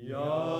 Ya